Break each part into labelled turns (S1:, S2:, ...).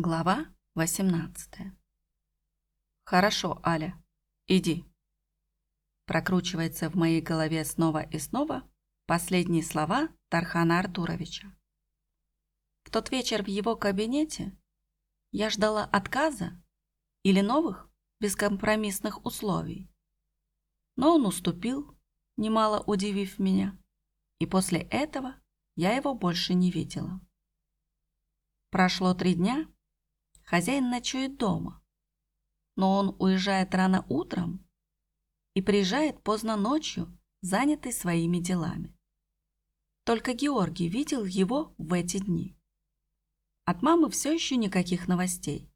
S1: Глава 18 «Хорошо, Аля, иди». Прокручивается в моей голове снова и снова последние слова Тархана Артуровича. В тот вечер в его кабинете я ждала отказа или новых бескомпромиссных условий. Но он уступил, немало удивив меня, и после этого я его больше не видела. Прошло три дня, Хозяин ночует дома, но он уезжает рано утром и приезжает поздно ночью, занятый своими делами. Только Георгий видел его в эти дни. От мамы все еще никаких новостей.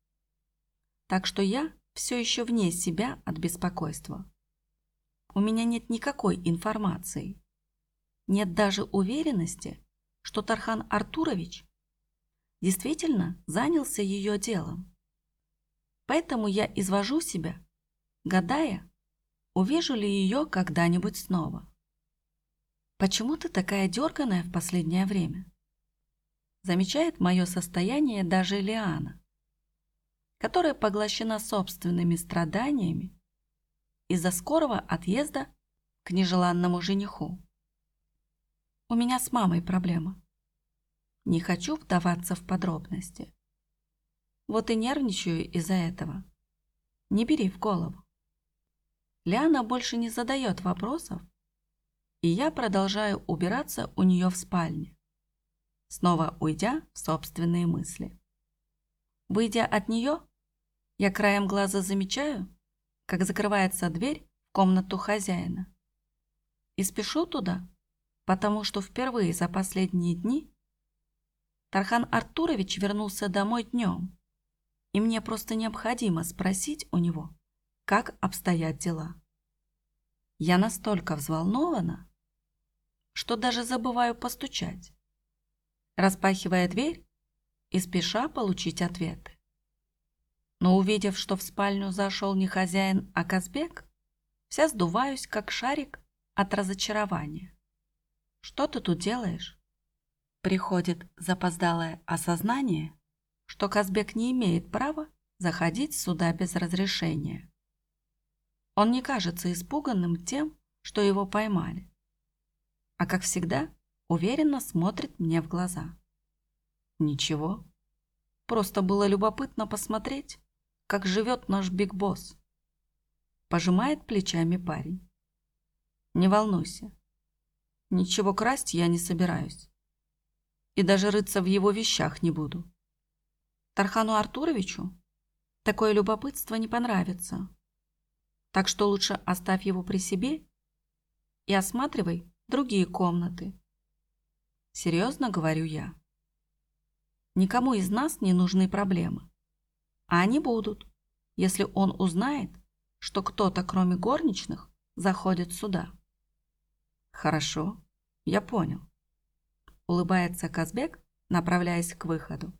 S1: Так что я все еще вне себя от беспокойства. У меня нет никакой информации. Нет даже уверенности, что Тархан Артурович действительно занялся ее делом. Поэтому я извожу себя, гадая, увижу ли ее когда-нибудь снова. «Почему ты такая дерганая в последнее время?» Замечает мое состояние даже Лиана, которая поглощена собственными страданиями из-за скорого отъезда к нежеланному жениху. У меня с мамой проблема. Не хочу вдаваться в подробности. Вот и нервничаю из-за этого. Не бери в голову. Лиана больше не задает вопросов, и я продолжаю убираться у нее в спальне, снова уйдя в собственные мысли. Выйдя от нее, я краем глаза замечаю, как закрывается дверь в комнату хозяина. И спешу туда, потому что впервые за последние дни Тархан Артурович вернулся домой днем, и мне просто необходимо спросить у него, как обстоят дела. Я настолько взволнована, что даже забываю постучать, распахивая дверь и спеша получить ответы. Но увидев, что в спальню зашел не хозяин, а Казбек, вся сдуваюсь, как шарик от разочарования. «Что ты тут делаешь?» Приходит запоздалое осознание, что Казбек не имеет права заходить сюда без разрешения. Он не кажется испуганным тем, что его поймали, а, как всегда, уверенно смотрит мне в глаза. Ничего, просто было любопытно посмотреть, как живет наш Биг Босс. Пожимает плечами парень. Не волнуйся, ничего красть я не собираюсь и даже рыться в его вещах не буду. Тархану Артуровичу такое любопытство не понравится. Так что лучше оставь его при себе и осматривай другие комнаты. Серьезно говорю я. Никому из нас не нужны проблемы. А они будут, если он узнает, что кто-то, кроме горничных, заходит сюда. Хорошо, я понял улыбается Казбек, направляясь к выходу.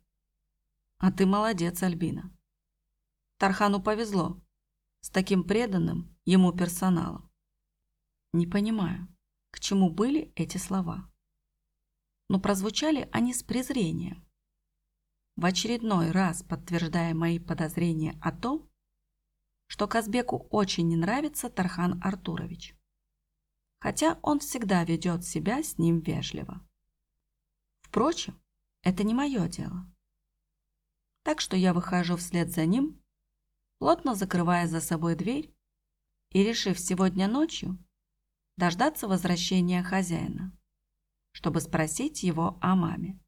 S1: А ты молодец, Альбина. Тархану повезло с таким преданным ему персоналом. Не понимаю, к чему были эти слова. Но прозвучали они с презрением. В очередной раз подтверждая мои подозрения о том, что Казбеку очень не нравится Тархан Артурович. Хотя он всегда ведет себя с ним вежливо. Впрочем, это не мое дело. Так что я выхожу вслед за ним, плотно закрывая за собой дверь и решив сегодня ночью дождаться возвращения хозяина, чтобы спросить его о маме.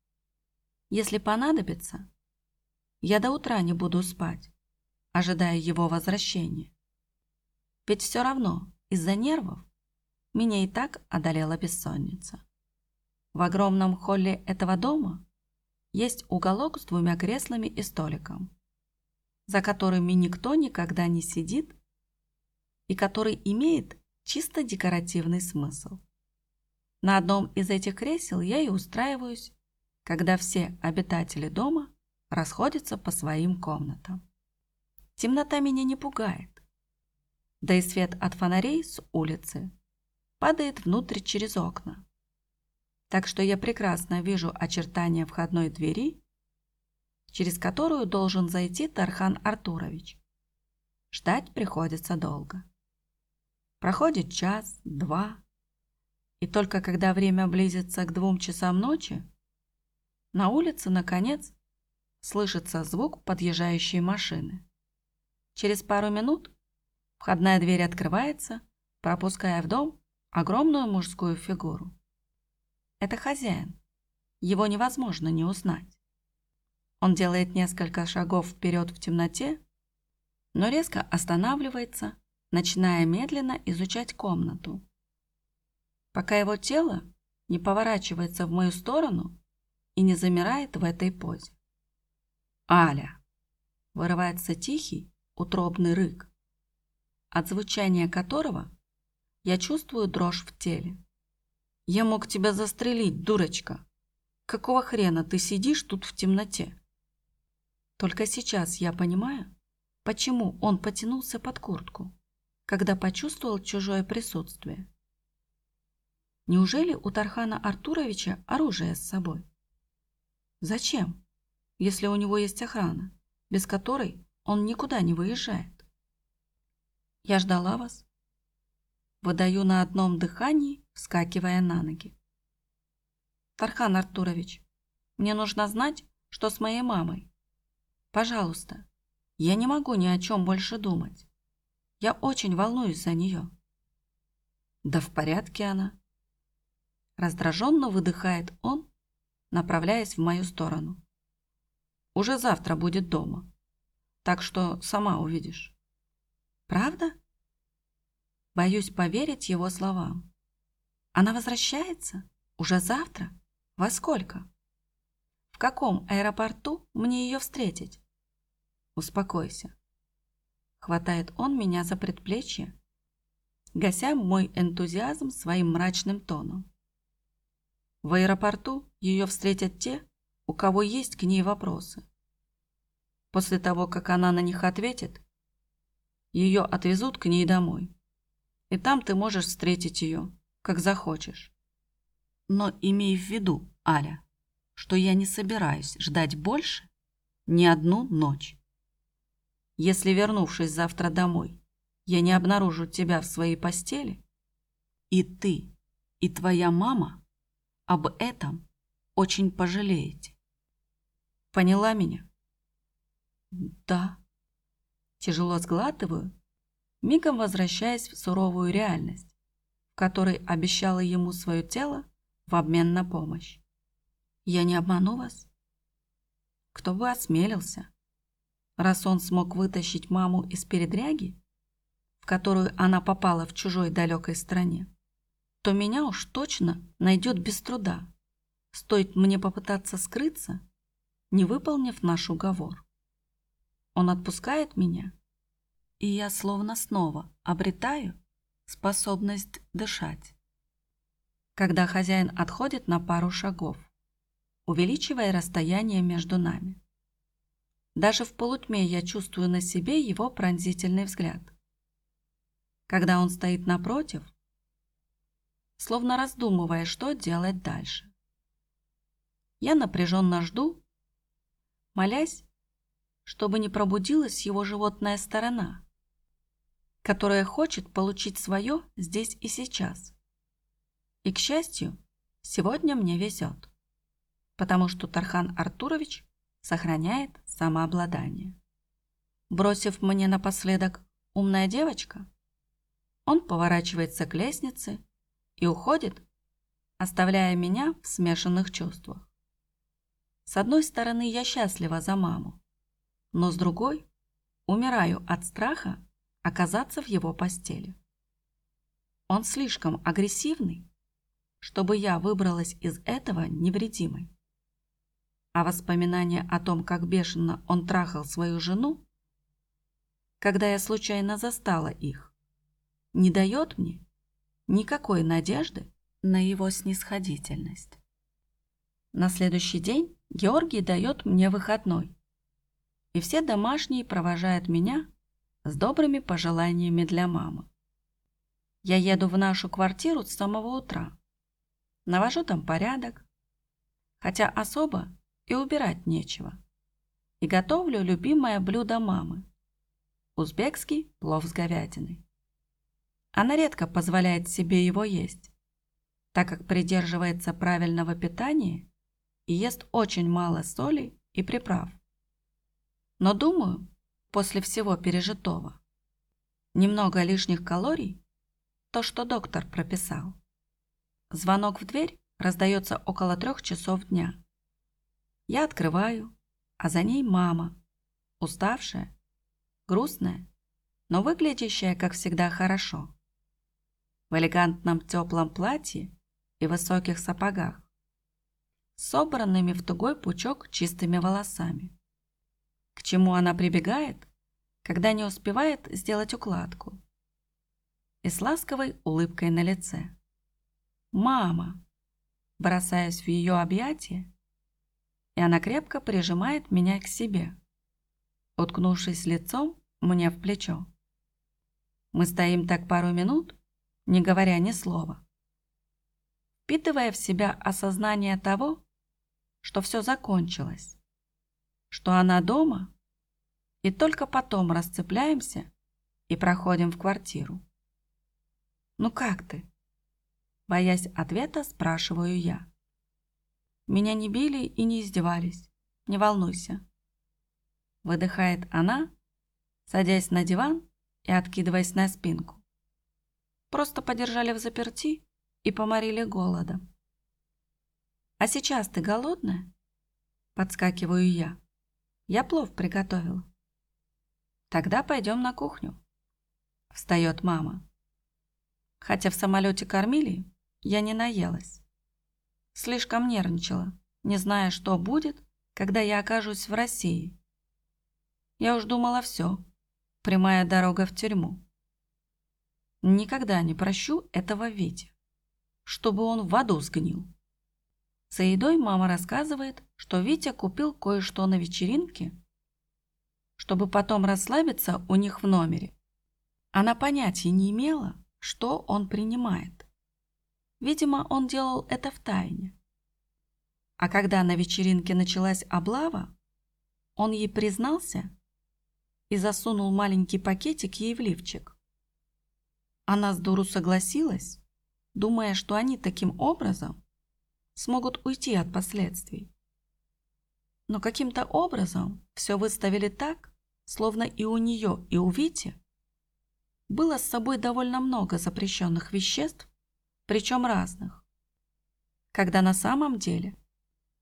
S1: Если понадобится, я до утра не буду спать, ожидая его возвращения. Ведь все равно из-за нервов меня и так одолела бессонница. В огромном холле этого дома есть уголок с двумя креслами и столиком, за которыми никто никогда не сидит и который имеет чисто декоративный смысл. На одном из этих кресел я и устраиваюсь, когда все обитатели дома расходятся по своим комнатам. Темнота меня не пугает, да и свет от фонарей с улицы падает внутрь через окна так что я прекрасно вижу очертания входной двери, через которую должен зайти Тархан Артурович. Ждать приходится долго. Проходит час, два, и только когда время близится к двум часам ночи, на улице, наконец, слышится звук подъезжающей машины. Через пару минут входная дверь открывается, пропуская в дом огромную мужскую фигуру. Это хозяин. Его невозможно не узнать. Он делает несколько шагов вперед в темноте, но резко останавливается, начиная медленно изучать комнату. Пока его тело не поворачивается в мою сторону и не замирает в этой позе. «Аля!» – вырывается тихий, утробный рык, от звучания которого я чувствую дрожь в теле. «Я мог тебя застрелить, дурочка! Какого хрена ты сидишь тут в темноте?» Только сейчас я понимаю, почему он потянулся под куртку, когда почувствовал чужое присутствие. Неужели у Тархана Артуровича оружие с собой? Зачем, если у него есть охрана, без которой он никуда не выезжает? Я ждала вас. Выдаю на одном дыхании, вскакивая на ноги. Тархан Артурович, мне нужно знать, что с моей мамой. Пожалуйста, я не могу ни о чем больше думать. Я очень волнуюсь за нее. Да в порядке она. Раздраженно выдыхает он, направляясь в мою сторону. Уже завтра будет дома, так что сама увидишь. Правда? Боюсь поверить его словам. Она возвращается? Уже завтра? Во сколько? В каком аэропорту мне ее встретить? Успокойся. Хватает он меня за предплечье, гася мой энтузиазм своим мрачным тоном. В аэропорту ее встретят те, у кого есть к ней вопросы. После того, как она на них ответит, ее отвезут к ней домой. И там ты можешь встретить ее, как захочешь. Но имей в виду, Аля, что я не собираюсь ждать больше ни одну ночь. Если, вернувшись завтра домой, я не обнаружу тебя в своей постели, и ты, и твоя мама об этом очень пожалеете. Поняла меня? Да. Тяжело сглатываю, мигом возвращаясь в суровую реальность, в которой обещала ему свое тело в обмен на помощь. Я не обману вас? Кто бы осмелился? раз он смог вытащить маму из передряги, в которую она попала в чужой далекой стране, то меня уж точно найдет без труда. Стоит мне попытаться скрыться, не выполнив наш уговор. Он отпускает меня, и я словно снова обретаю способность дышать. Когда хозяин отходит на пару шагов, увеличивая расстояние между нами. Даже в полутьме я чувствую на себе его пронзительный взгляд. Когда он стоит напротив, словно раздумывая, что делать дальше. Я напряженно жду, молясь, чтобы не пробудилась его животная сторона, которая хочет получить свое здесь и сейчас. И, к счастью, сегодня мне везет, потому что Тархан Артурович сохраняет самообладание. Бросив мне напоследок «умная девочка», он поворачивается к лестнице и уходит, оставляя меня в смешанных чувствах. С одной стороны, я счастлива за маму, но с другой умираю от страха оказаться в его постели. Он слишком агрессивный, чтобы я выбралась из этого невредимой а воспоминания о том, как бешено он трахал свою жену, когда я случайно застала их, не дает мне никакой надежды на его снисходительность. На следующий день Георгий дает мне выходной, и все домашние провожают меня с добрыми пожеланиями для мамы. Я еду в нашу квартиру с самого утра, навожу там порядок, хотя особо и убирать нечего. и готовлю любимое блюдо мамы – узбекский плов с говядиной. Она редко позволяет себе его есть, так как придерживается правильного питания и ест очень мало соли и приправ. Но думаю, после всего пережитого, немного лишних калорий – то, что доктор прописал. Звонок в дверь раздается около трех часов дня. Я открываю, а за ней мама, уставшая, грустная, но выглядящая, как всегда, хорошо. В элегантном теплом платье и высоких сапогах, собранными в тугой пучок чистыми волосами. К чему она прибегает, когда не успевает сделать укладку? И с ласковой улыбкой на лице. «Мама!» Бросаюсь в ее объятия, и она крепко прижимает меня к себе, уткнувшись лицом мне в плечо. Мы стоим так пару минут, не говоря ни слова, впитывая в себя осознание того, что все закончилось, что она дома, и только потом расцепляемся и проходим в квартиру. «Ну как ты?» Боясь ответа, спрашиваю я. Меня не били и не издевались. Не волнуйся. Выдыхает она, садясь на диван и откидываясь на спинку. Просто подержали в заперти и поморили голодом. А сейчас ты голодная? Подскакиваю я. Я плов приготовила. Тогда пойдем на кухню. Встает мама. Хотя в самолете кормили, я не наелась. Слишком нервничала, не зная, что будет, когда я окажусь в России. Я уж думала все, прямая дорога в тюрьму. Никогда не прощу этого Вити, чтобы он в аду сгнил. За едой мама рассказывает, что Витя купил кое-что на вечеринке, чтобы потом расслабиться у них в номере. Она понятия не имела, что он принимает. Видимо, он делал это в тайне. А когда на вечеринке началась облава, он ей признался и засунул маленький пакетик ей в лифчик. Она с дуру согласилась, думая, что они таким образом смогут уйти от последствий. Но каким-то образом все выставили так, словно и у нее, и у Вити было с собой довольно много запрещенных веществ причем разных. Когда на самом деле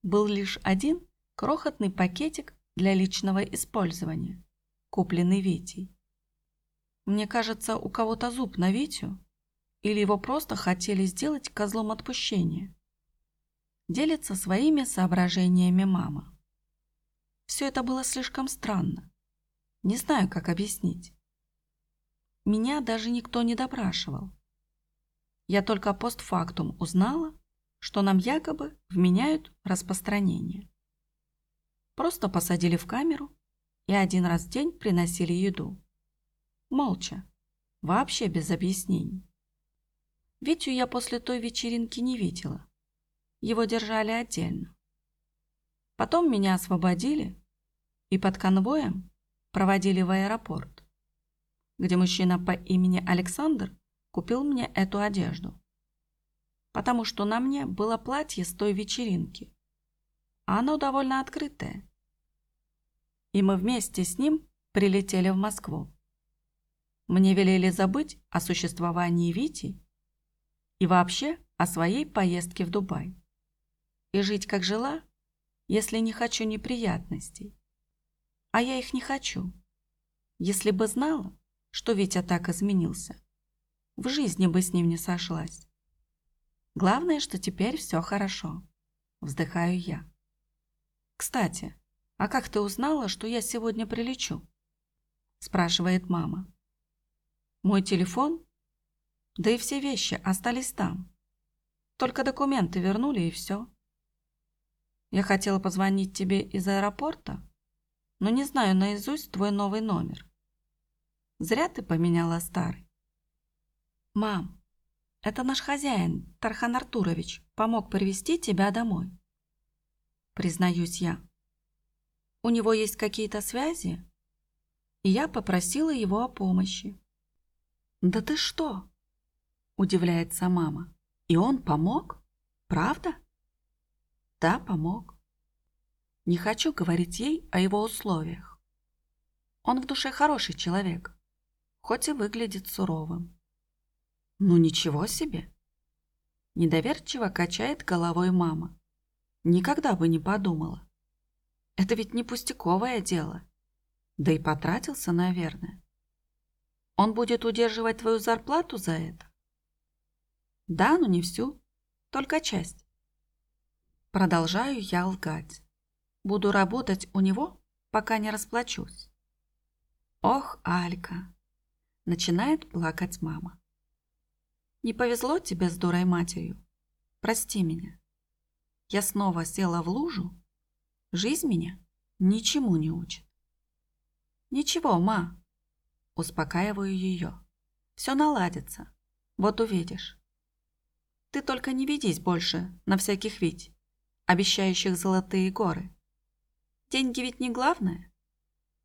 S1: был лишь один крохотный пакетик для личного использования, купленный Витей. Мне кажется, у кого-то зуб на Витю, или его просто хотели сделать козлом отпущения. Делится своими соображениями мама. Все это было слишком странно. Не знаю, как объяснить. Меня даже никто не допрашивал. Я только постфактум узнала, что нам якобы вменяют распространение. Просто посадили в камеру и один раз в день приносили еду. Молча, вообще без объяснений. Витю я после той вечеринки не видела. Его держали отдельно. Потом меня освободили и под конвоем проводили в аэропорт, где мужчина по имени Александр купил мне эту одежду. Потому что на мне было платье с той вечеринки. А оно довольно открытое. И мы вместе с ним прилетели в Москву. Мне велели забыть о существовании Вити и вообще о своей поездке в Дубай. И жить как жила, если не хочу неприятностей. А я их не хочу. Если бы знала, что Витя так изменился, в жизни бы с ним не сошлась. Главное, что теперь все хорошо. Вздыхаю я. Кстати, а как ты узнала, что я сегодня прилечу? Спрашивает мама. Мой телефон? Да и все вещи остались там. Только документы вернули и все. Я хотела позвонить тебе из аэропорта, но не знаю наизусть твой новый номер. Зря ты поменяла старый. «Мам, это наш хозяин, Тархан Артурович, помог привести тебя домой». Признаюсь я. у него есть какие-то связи, и я попросила его о помощи. «Да ты что?» – удивляется мама. «И он помог? Правда?» «Да, помог. Не хочу говорить ей о его условиях. Он в душе хороший человек, хоть и выглядит суровым. Ну ничего себе!» Недоверчиво качает головой мама. Никогда бы не подумала. Это ведь не пустяковое дело. Да и потратился, наверное. Он будет удерживать твою зарплату за это? Да, но не всю, только часть. Продолжаю я лгать. Буду работать у него, пока не расплачусь. Ох, Алька, начинает плакать мама. Не повезло тебе с дурой матерью. Прости меня. Я снова села в лужу. Жизнь меня ничему не учит. Ничего, ма. Успокаиваю ее. Все наладится. Вот увидишь. Ты только не ведись больше на всяких ведь, обещающих золотые горы. Деньги ведь не главное.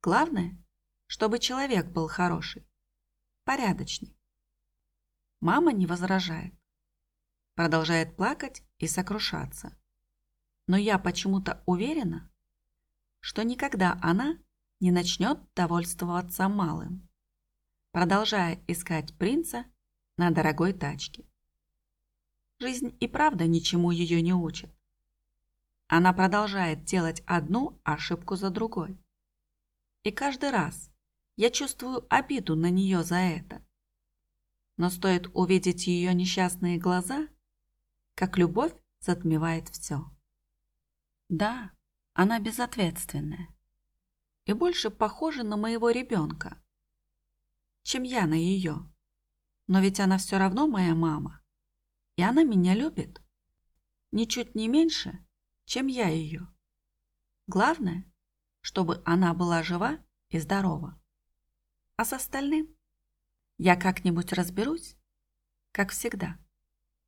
S1: Главное, чтобы человек был хороший, порядочный. Мама не возражает. Продолжает плакать и сокрушаться. Но я почему-то уверена, что никогда она не начнет довольствоваться малым, продолжая искать принца на дорогой тачке. Жизнь и правда ничему ее не учит. Она продолжает делать одну ошибку за другой. И каждый раз я чувствую обиду на нее за это но стоит увидеть ее несчастные глаза, как любовь затмевает все. Да, она безответственная и больше похожа на моего ребенка, чем я на ее. Но ведь она все равно моя мама, и она меня любит ничуть не меньше, чем я ее. Главное, чтобы она была жива и здорова. А с остальным я как-нибудь разберусь, как всегда.